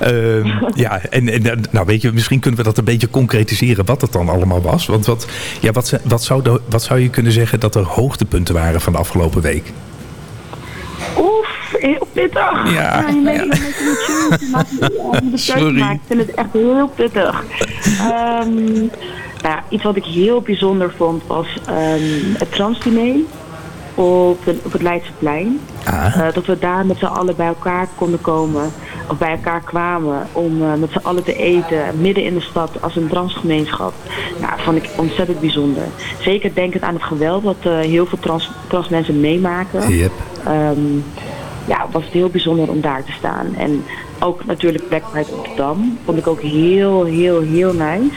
Ehm, ja, en, en nou weet je, misschien kunnen we dat een beetje concretiseren wat het dan allemaal was. Want wat, ja, wat, wat, zou, de, wat zou je kunnen zeggen dat er hoogtepunten waren van de afgelopen week? Oef, heel pittig. Ja, je weet niet wat je moet je moet de keuze maken. Ik vind het echt heel pittig. Ehm, nou, ja, iets wat ik heel bijzonder vond was ehm, het transdiner op, het- op het Leidseplein. Ah. Eh, dat we daar met z'n allen bij elkaar konden komen. Of bij elkaar kwamen om eh, met z'n allen te eten. Midden in de stad als een transgemeenschap. Nou, vond ik ontzettend bijzonder. Zeker denkend aan het geweld wat eh, heel veel trans, trans mensen meemaken. Yep. Ehm, ja, was het heel bijzonder om daar te staan. En ook natuurlijk Black Pride Rotterdam. Vond ik ook heel, heel, heel nice.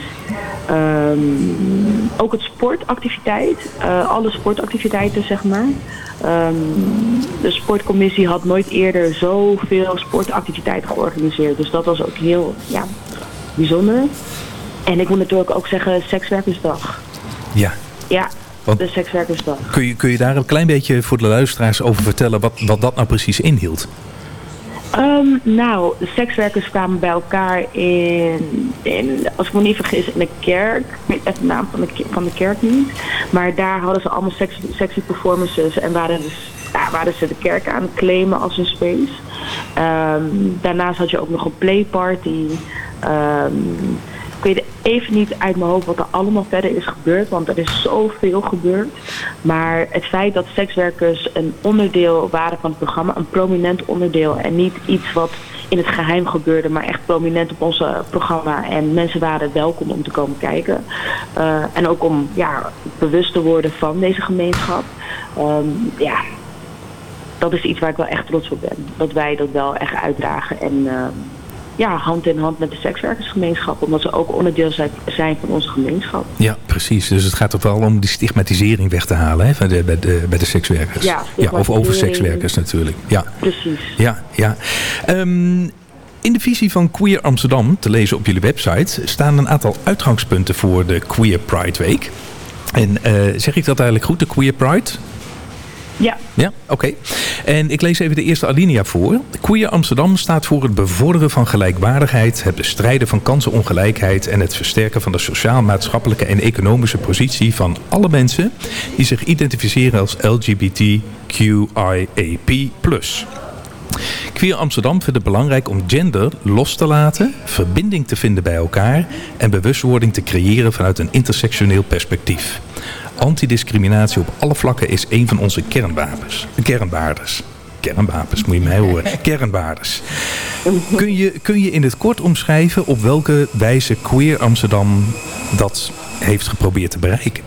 Ehm, ook het sportactiviteit. eh, alle sportactiviteiten, zeg maar. Ehm, de sportcommissie had nooit eerder zoveel sportactiviteiten georganiseerd. Dus dat was ook heel ja, bijzonder. En ik moet natuurlijk ook zeggen, Sekswerkersdag. Ja. Ja, Want- de Sekswerkersdag. Kun je, kun je daar een klein beetje voor de luisteraars over vertellen wat, wat dat nou precies inhield? Ehm, nou, de sekswerkers kwamen bij elkaar in, in, als ik me niet vergis, in de kerk. Ik weet even de naam van de, van de kerk niet. Maar daar hadden ze allemaal sexy, performances en waren, dus, ja, waren ze de kerk aan het claimen als een space. Ehm, daarnaast had je ook nog een playparty. Ik weet even niet uit mijn hoofd wat er allemaal verder is gebeurd, want er is zoveel gebeurd. Maar het feit dat sekswerkers een onderdeel waren van het programma, een prominent onderdeel en niet iets wat in het geheim gebeurde, maar echt prominent op ons eh, programma. En mensen waren welkom om te komen kijken. Eh, en ook om ja, bewust te worden van deze gemeenschap. Ehm, ja, dat is iets waar ik wel echt trots op ben. Dat wij dat wel echt uitdragen. En ehm, ja, hand in hand met de sekswerkersgemeenschap. Omdat ze ook onderdeel zijn, van onze gemeenschap. Ja, precies. Dus het gaat toch wel om die stigmatisering weg te halen hè, van de, bij, de, bij de sekswerkers. Ja, ja, of over sekswerkers natuurlijk. Ja, Precies. ja, ja. Ehm, in de visie van Queer Amsterdam, te lezen op jullie website, staan een aantal uitgangspunten voor de Queer Pride Week. En eh, zeg ik dat eigenlijk goed, de Queer Pride? Ja. Ja, oké. En ik lees even de eerste alinea voor. Queer Amsterdam staat voor het bevorderen van gelijkwaardigheid, het bestrijden van kansenongelijkheid en het versterken van de sociaal-maatschappelijke en economische positie van alle mensen die zich identificeren als LGBTQIAP+. Queer Amsterdam vindt het belangrijk om gender los te laten, verbinding te vinden bij elkaar en bewustwording te creëren vanuit een intersectioneel perspectief. Antidiscriminatie op alle vlakken is een van onze kernwapens. Kernwaardes. Kernwapens, moet je mij horen. Kernwaardes. Kun je, kun je in het kort omschrijven op welke wijze Queer Amsterdam dat heeft geprobeerd te bereiken?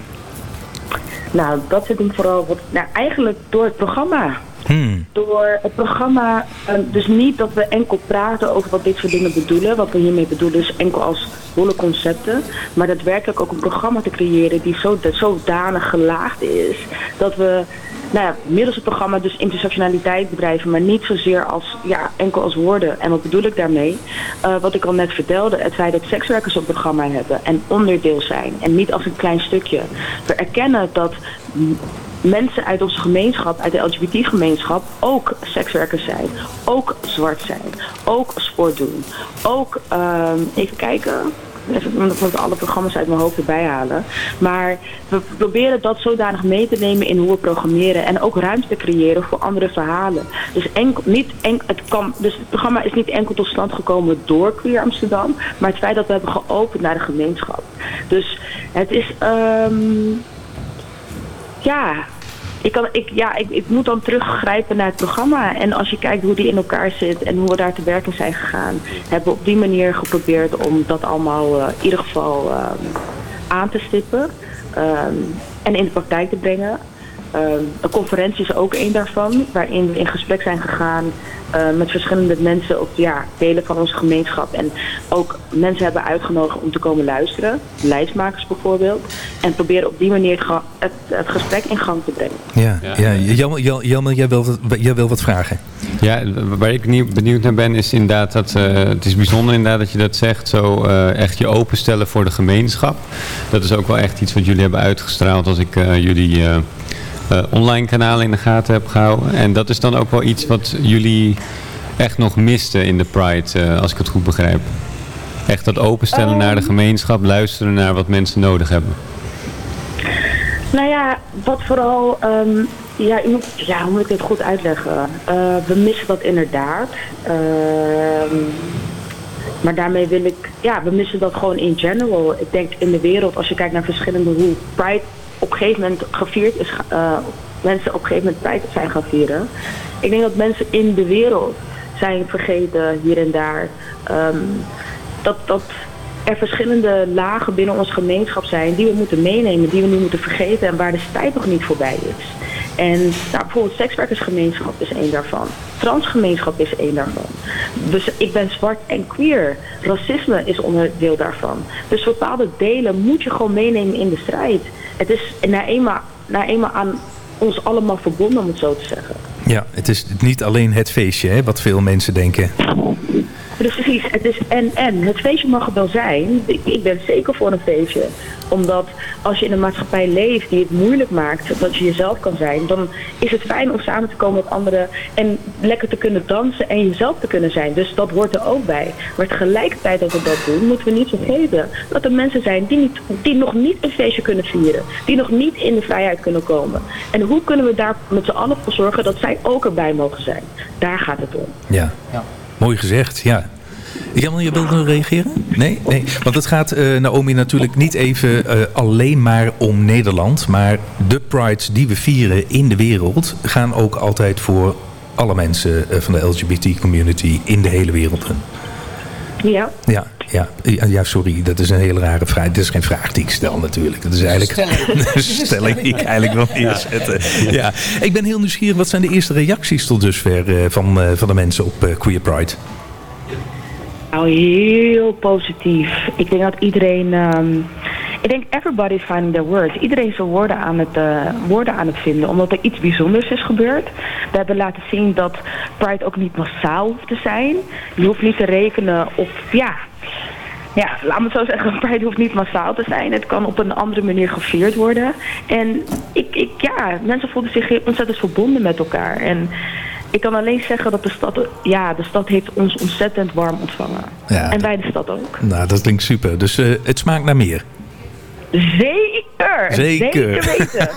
Nou, dat zit hem vooral wat, nou, eigenlijk door het programma. Hmm. Door het programma, eh, dus niet dat we enkel praten over wat dit soort dingen bedoelen. Wat we hiermee bedoelen is enkel als holle concepten. Maar daadwerkelijk ook een programma te creëren die zo, zodanig gelaagd is. Dat we nou ja, middels het programma dus intersectionaliteit bedrijven. Maar niet zozeer als, ja, enkel als woorden. En wat bedoel ik daarmee? Eh, wat ik al net vertelde. Het feit dat sekswerkers een programma hebben en onderdeel zijn. En niet als een klein stukje. We erkennen dat mensen uit onze gemeenschap, uit de LGBT-gemeenschap, ook sekswerkers zijn. Ook zwart zijn. Ook sport doen. Ook, ehm, even kijken. Even ik moet alle programma's uit mijn hoofd erbij halen. Maar we proberen dat zodanig mee te nemen in hoe we programmeren. En ook ruimte te creëren voor andere verhalen. Dus, enkel, niet enk, het, kan, dus het programma is niet enkel tot stand gekomen door Queer Amsterdam. Maar het feit dat we hebben geopend naar de gemeenschap. Dus het is... ehm, ja, ik, kan, ik, ja ik, ik moet dan teruggrijpen naar het programma. En als je kijkt hoe die in elkaar zit en hoe we daar te werken zijn gegaan, hebben we op die manier geprobeerd om dat allemaal eh, in ieder geval ehm, aan te stippen. ehm, en in de praktijk te brengen. Ehm, een conferentie is ook één daarvan, waarin we in gesprek zijn gegaan eh, met verschillende mensen op ja, delen van onze gemeenschap. En ook mensen hebben uitgenodigd om te komen luisteren, lijstmakers bijvoorbeeld. En proberen op die manier het, het, het gesprek in gang te brengen. Ja, ja. Jelmer, jij, wil wat, jij wil wat vragen. Ja, waar ik nieuw- benieuwd naar ben is inderdaad dat eh, het is bijzonder inderdaad dat je dat zegt. Zo eh, echt je openstellen voor de gemeenschap. Dat is ook wel echt iets wat jullie hebben uitgestraald als ik jullie online kanalen in de gaten heb gehouden. En dat is dan ook wel iets wat jullie echt nog misten in de Pride, eh, als ik het goed begrijp. Echt dat openstellen naar de gemeenschap, luisteren naar wat mensen nodig hebben. Nou ja, wat vooral, ehm, ja, moet- ja, hoe moet ik dit goed uitleggen? Eh, we missen dat inderdaad. Ehm, maar daarmee wil ik, ja, we missen dat gewoon in general. Ik denk in de wereld, als je kijkt naar verschillende hoe Pride op een gegeven moment gevierd is, eh, mensen op een gegeven moment Pride zijn gaan vieren. Ik denk dat mensen in de wereld zijn vergeten hier en daar. ehm, dat, dat er verschillende lagen binnen onze gemeenschap zijn die we moeten meenemen, die we nu moeten vergeten en waar de tijd nog niet voorbij is. En nou, bijvoorbeeld sekswerkersgemeenschap is één daarvan. Transgemeenschap is één daarvan. Dus ik ben zwart en queer. Racisme is onderdeel daarvan. Dus bepaalde delen moet je gewoon meenemen in de strijd. Het is nou eenmaal, nou eenmaal aan ons allemaal verbonden, om het zo te zeggen. Ja, het is niet alleen het feestje, hè, wat veel mensen denken. Precies, het is en en. Het feestje mag er wel zijn. Ik, ben zeker voor een feestje. Omdat als je in een maatschappij leeft die het moeilijk maakt dat je jezelf kan zijn, dan is het fijn om samen te komen met anderen en lekker te kunnen dansen en jezelf te kunnen zijn. Dus dat hoort er ook bij. Maar tegelijkertijd dat we dat doen, moeten we niet vergeten dat er mensen zijn die, niet, die nog niet een feestje kunnen vieren. Die nog niet in de vrijheid kunnen komen. En hoe kunnen we daar met z'n allen voor zorgen dat zij ook erbij mogen zijn? Daar gaat het om. Ja, mooi gezegd, ja. Jammer, je wilde nog reageren? Nee? nee. Want het gaat, eh, Naomi, natuurlijk niet even eh, alleen maar om Nederland. Maar de prides die we vieren in de wereld gaan ook altijd voor alle mensen eh, van de LGBT-community in de hele wereld. Ja. Ja, ja, ja, ja, sorry, dat is een hele rare vraag. Dat is geen vraag die ik stel natuurlijk. Dat is eigenlijk een stelling die ik eigenlijk wil neerzetten. Ja. Ik ben heel nieuwsgierig, wat zijn de eerste reacties tot dusver eh, van, eh, van de mensen op eh, Queer Pride? Nou, heel positief. Ik denk dat iedereen... ehm, ik denk everybody's finding their words. Iedereen is zijn woorden aan, het, eh, woorden aan het vinden. Omdat er iets bijzonders is gebeurd. We hebben laten zien dat Pride ook niet massaal hoeft te zijn. Je hoeft niet te rekenen op... Ja, ja, laat me het zo zeggen, Pride hoeft niet massaal te zijn. Het kan op een andere manier gevierd worden. En ik, ik, ja, mensen voelden zich ontzettend verbonden met elkaar. En ik kan alleen zeggen dat de stad, ja, de stad heeft ons ontzettend warm ontvangen. Ja. En wij de stad ook. Nou, dat klinkt super. Dus eh, het smaakt naar meer. Zeker! Zeker. weten!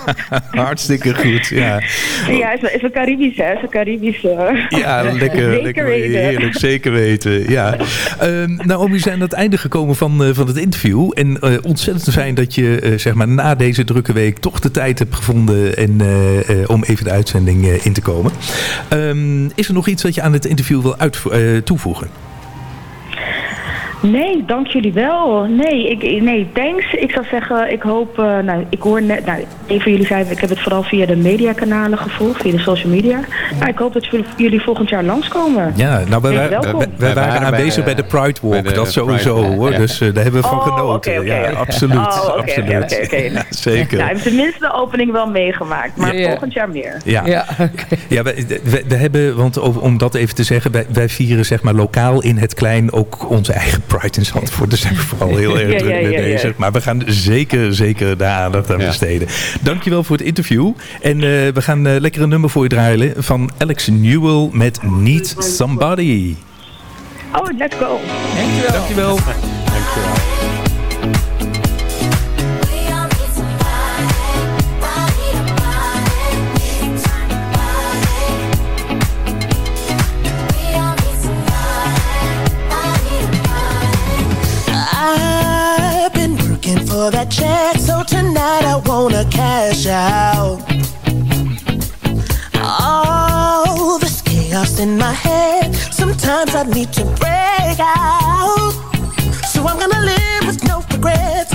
Hartstikke goed, ja. ja, is, is een Caribisch, hè? Is een Caribisch... eh, Ja, lekker, Zeker lekker weten. heerlijk, zeker weten. Ja. Ehm nou, we zijn aan het einde gekomen van, eh, van het interview. En eh, ontzettend fijn dat je zeg maar, na deze drukke week toch de tijd hebt gevonden en, om even de uitzending in te komen. Ehm, is er nog iets wat je aan het interview wil toevoegen? Nee, dank jullie wel. Nee, ik, nee, thanks. Ik zou zeggen, ik hoop, eh, nou, ik hoor net, nou, een van jullie zei, ik heb het vooral via de mediakanalen gevolgd, via de social media. Nou, ik hoop dat jullie, volgend jaar langskomen. Ja, nou, wij, Wees wij, welkom. wij- wij waren aanwezig bij de, Pride Walk, de dat sowieso Pride hoor. ja. Dus eh, daar hebben we van Oh, genoten. Ja, absoluut. Oh, absoluut. oké, oké. Ja, zeker. Nou, ik heb tenminste de opening wel meegemaakt, maar Ja. volgend jaar meer. Ja, ja. wij- we hebben, want om- om dat even te zeggen, wij, wij vieren zeg maar lokaal in het klein ook onze eigen Pride in Zandvoort. Daar zijn we vooral heel erg druk mee bezig. Maar we gaan zeker, zeker daar aandacht aan besteden. Dankjewel voor het interview. En eh, we gaan eh, lekker een nummer voor je draaien van Alex Newell met Need Somebody. Oh, let's go. Dankjewel. Dankjewel. I've for that check, so tonight I wanna cash out. All this chaos in my head, sometimes I need to break out. So I'm gonna live with no regrets,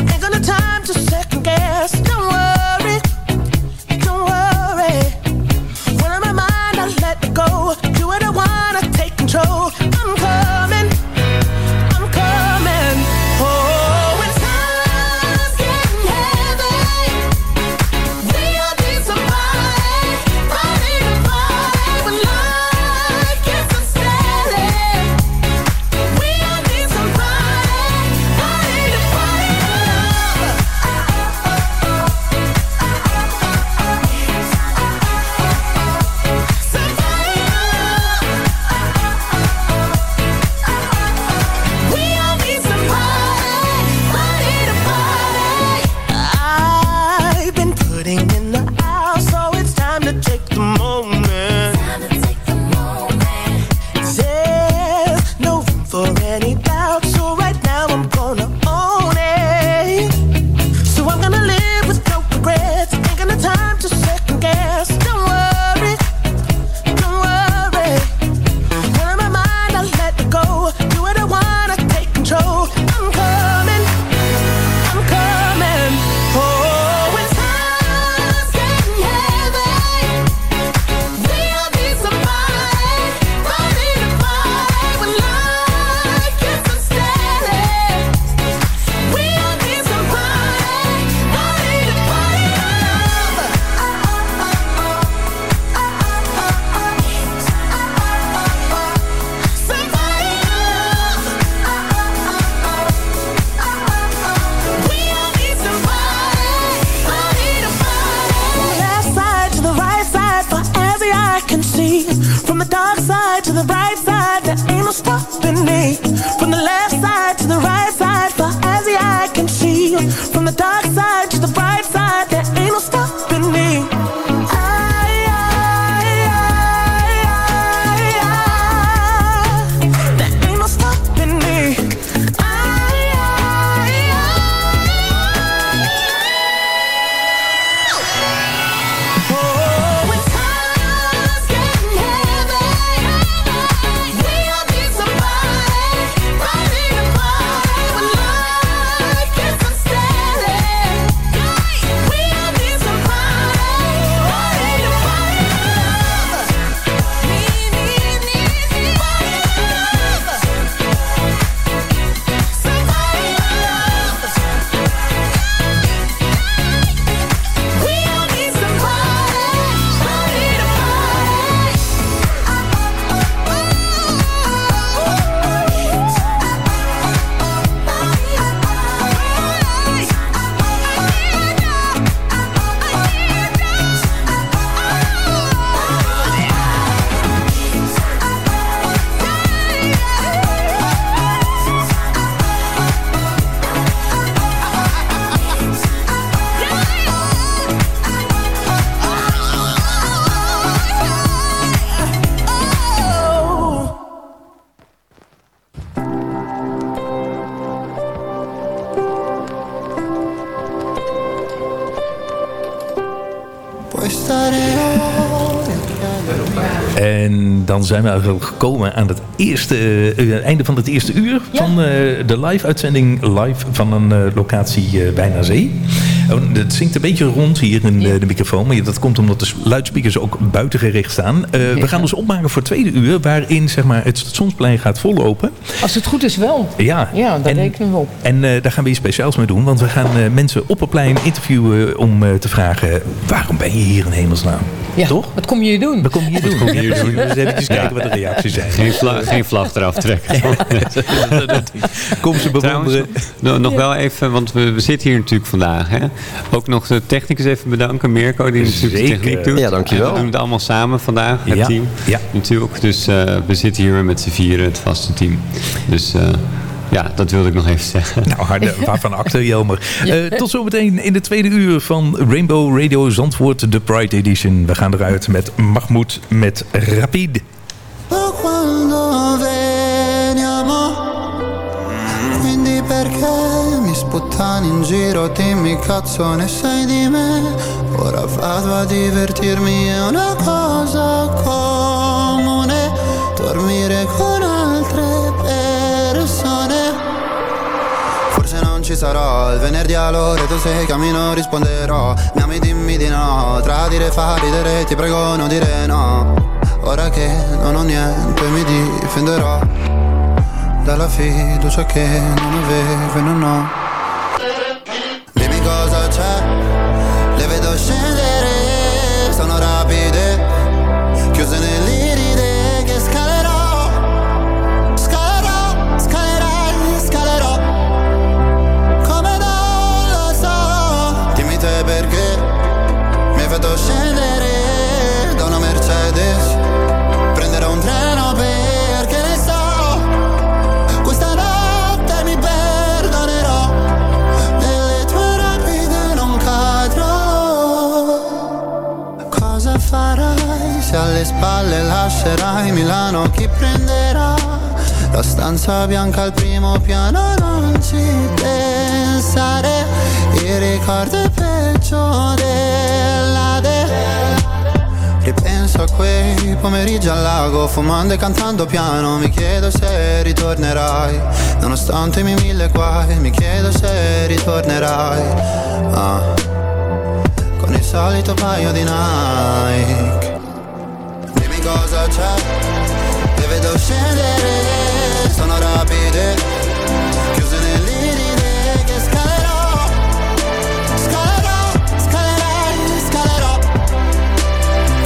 From the dark side to the right side, there ain't no stopping me. From the left side to the right side, far as the eye can see. From the dark side to the bright zijn we eigenlijk gekomen aan het eerste, eh, einde van het eerste uur van eh, de live-uitzending. Live van een eh, locatie bijna zee. Oh, het zingt een beetje rond hier in eh, de microfoon. Maar dat komt omdat de luidsprekers ook buiten gericht staan. Eh, We gaan ons opmaken voor het tweede uur. Waarin zeg maar, het stationsplein gaat vollopen. Als het goed is wel. Ja, Ja, daar En- rekenen we op. En eh, daar gaan we iets speciaals mee doen. Want we gaan eh, mensen op het plein interviewen om eh, te vragen... waarom ben je hier in hemelsnaam? Ja, Toch? Wat kom je hier doen? Wat kom je hier doen? kom je hier doen? Dus eventjes kijken wat de reacties zijn. Geen, vla- geen vlag eraf trekken. Kom ze bewonderen. no- nog wel even, want we, we zitten hier natuurlijk vandaag. Hè? Ook nog de technicus even bedanken. Mirko, die natuurlijk de techniek doet. Ja, dankjewel. En we doen het allemaal samen vandaag, het Ja, team. ja. Natuurlijk. Dus eh, we zitten hier met z'n vieren, het vaste team. Dus eh, ja, dat wilde ik nog even zeggen. Nou, harde, waarvan acte, Jelmer. Eh, tot zometeen in de tweede uur van Rainbow Radio Zandvoort, de Pride Edition. We gaan eruit met Mahmoud met Rapide. Sputtani in giro Dimmi cazzo ne sai di me. Ora vado a divertirmi È una cosa comune. Dormire con altre persone. Forse non ci sarò il venerdì a Loreto Se cammino risponderò. Mi ami dimmi di no Tradire fa ridere ti prego non dire no. Ora che non ho niente mi difenderò Dalla fiducia che non avevo e non ho rapide stanza bianca al primo piano non ci pensare Il ricordo è peggio dell'ade Ripenso a quei pomeriggi al lago Fumando e cantando piano Mi chiedo se ritornerai. Nonostante i miei mille guai Mi chiedo se ritornerai. Ah, Con il solito paio di Nike. Dimmi cosa c'è vedo scendere Sono rapide. Chiuse nell'iride Che scalerò Scalerò, scalerai, scalerò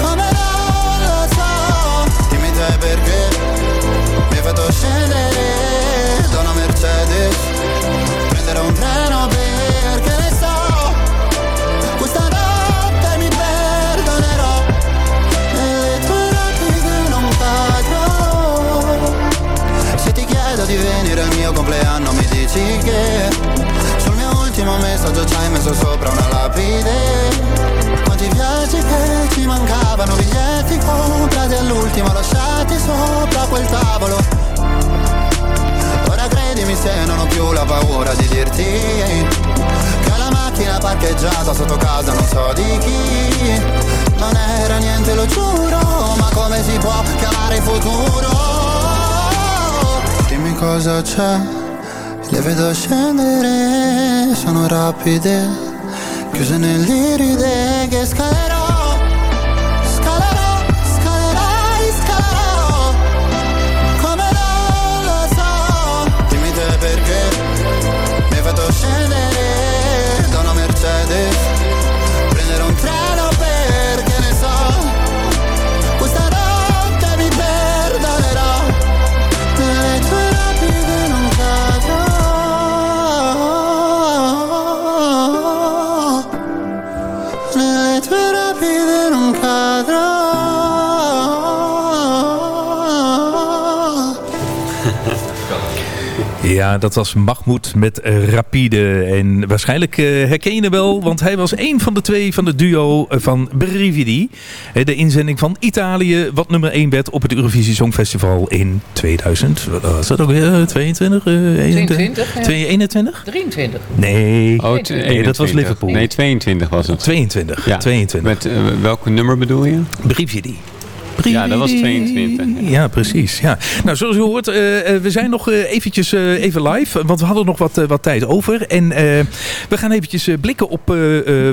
come non lo so Dimmi te perché Mi hai fatto scendere Da una Mercedes. Prenderò un treno mio compleanno mi dici che Sul mio ultimo messaggio ci hai messo sopra una lapide. Quanti viaggi che ci mancavano, biglietti comprati all'ultimo Lasciati sopra quel tavolo? Ora credimi se non ho più la paura di dirti Che la macchina parcheggiata sotto casa non so di chi. Non era niente lo giuro, ma come si può chiamare il futuro? Dimmi cosa c'è. Le vedo scendere, sono rapide, chiuse nell'iride che scalerò, Ja, dat was Mahmoud met eh, Rapide. En waarschijnlijk eh, herken je hem wel, want hij was een van de twee van het duo eh, van Brividi. De inzending van Italië, wat nummer 1 werd op het Eurovisie Songfestival in 2000. Wat Was dat ook weer? eh, 22? eh, 22, ja. 21? 23. Nee. Oh, nee, dat was 21. Liverpool. Nee, 22 was het. 22. Ja. 22. Met eh, welke nummer bedoel je? Brividi. Ja, dat was 22. Ja, precies. Ja. Nou, zoals u hoort, eh, eh, we zijn nog eh, eventjes even live. Want we hadden nog wat, wat tijd over. En we gaan eventjes blikken op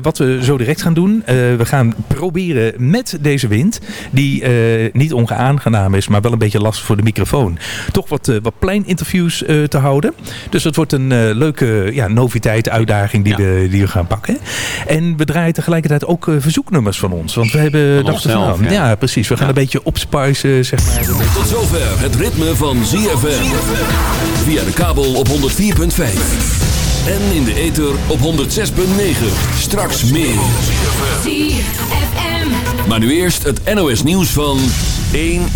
wat we zo direct gaan doen. We gaan proberen met deze wind, die niet onaangenaam is, maar wel een beetje lastig voor de microfoon, toch wat, wat pleininterviews te houden. Dus het wordt een leuke ja, noviteit, uitdaging die, we, die we gaan pakken. En we draaien tegelijkertijd ook verzoeknummers van ons. Want we hebben Van onszelf, nou, ja. ja. precies. We gaan beetje opspicen, zeg maar. Tot zover het ritme van ZFM. Via de kabel op 104.5. En in de ether op 106.9. Straks meer. Maar nu eerst het NOS nieuws van 1 uur.